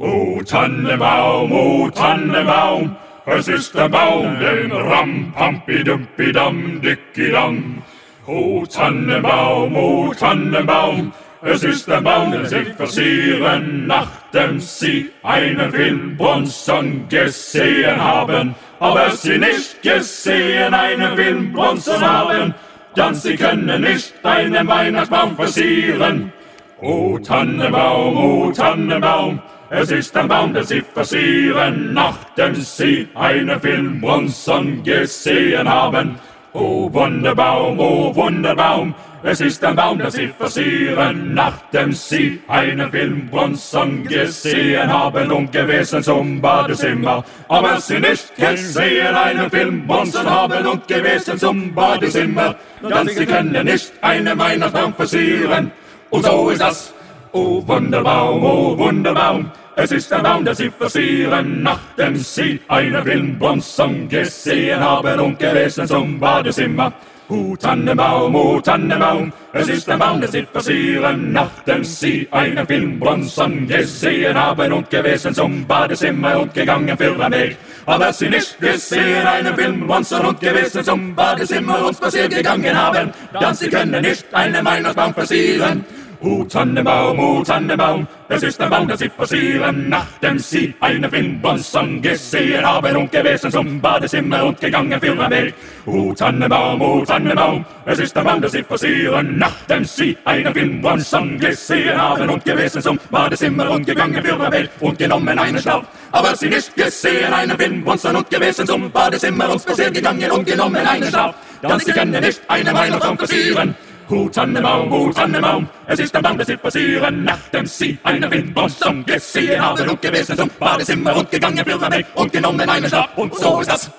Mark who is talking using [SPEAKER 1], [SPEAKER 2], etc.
[SPEAKER 1] O Tannenbaum, o Tannenbaum, es ist der Baum, den Ram, Pampi, Dumpi, Dam, Dicki, Dam. O Tannenbaum, o Tannenbaum, es ist der Baum, den sie versieren, nachdem sie einen Film Bronson gesehen haben. Aber sie nicht gesehen einen Film Bronson haben, dann sie können nicht einen Weihnachtsbaum versieren. O Tannenbaum, o Tannenbaum, es ist ein Baum, den sie versieren, nachdem sie einen Film Bronson gesehen haben. O Wunderbaum, o Wunderbaum, es ist ein Baum, den sie versieren, nachdem sie einen Film Bronson gesehen haben und gewesen zum Badezimmer. Aber sie nicht gesehen einen Film Bronson haben und gewesen zum Badezimmer, dann sie können nicht einen Weihnachtsbaum versieren. Und so ist das. O Wunderbaum, o Wunderbaum, es ist ein Baum, der sie versieren, nachdem sie einen Filmbronson gesehen haben und gewesen zum Badezimmer. O Tannenbaum, o Tannenbaum, es ist ein Baum, der sie versieren, nachdem sie einen Filmbronson gesehen haben und gewesen zum Badezimmer und gegangen für den Weg. Aber sie nicht gesehen einen Filmbronson und gewesen zum Badezimmer und spaziert gegangen haben, dann sie können nicht einen Weihnachtsbaum versieren. O Tannenbaum, o Tannenbaum, es ist ein Baum, der sie versieren, nachdem sie einen Filmbronson gesehen haben und gewesen zum Badezimmer und gegangen für den Weg. O Tannenbaum, o Tannenbaum, es ist ein Baum, der sie versieren, nachdem sie einen Filmbronson gesehen haben und gewesen zum Badezimmer und gegangen für den Weg und genommen einen Schlaf. Aber sie nicht gesehen einen Filmbronson und gewesen zum Badezimmer und spaziert gegangen und genommen einen Schlaf. Dann sie können nicht eine Weihnachtsbaum versieren. O Tannenbaum, es ist ein Baum, der sie passieren, nachdem sie einen Windbronson gesehen haben und gewesen zum Badezimmer und gegangen für den Weg und genommen einen Schlaf. Und so ist das.